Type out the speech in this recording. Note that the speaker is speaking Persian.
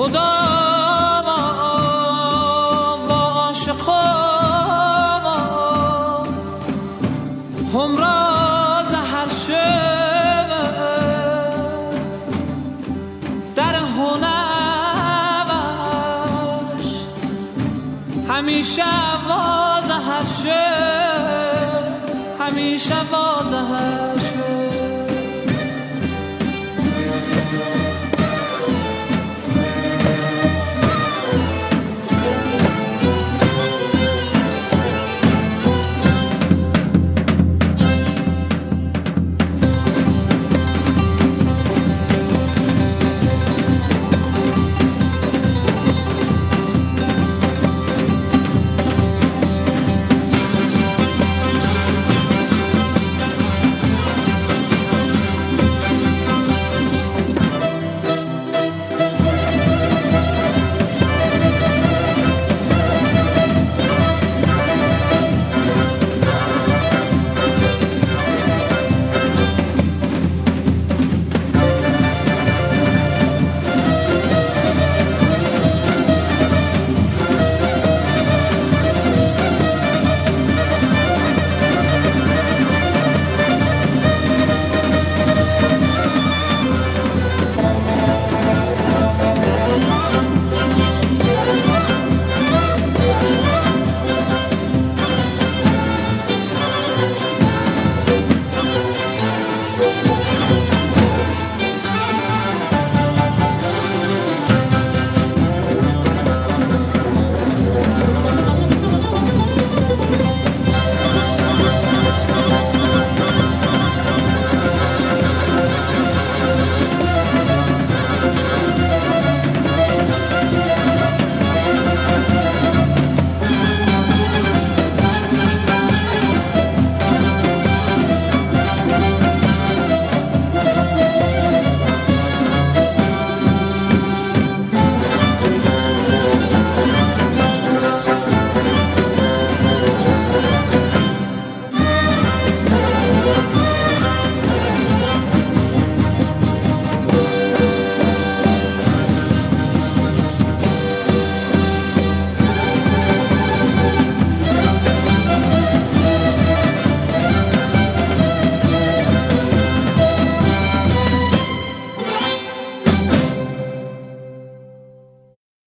خدا و عاشقا همراه زهر در هنرش همیشه همیشه وازه هر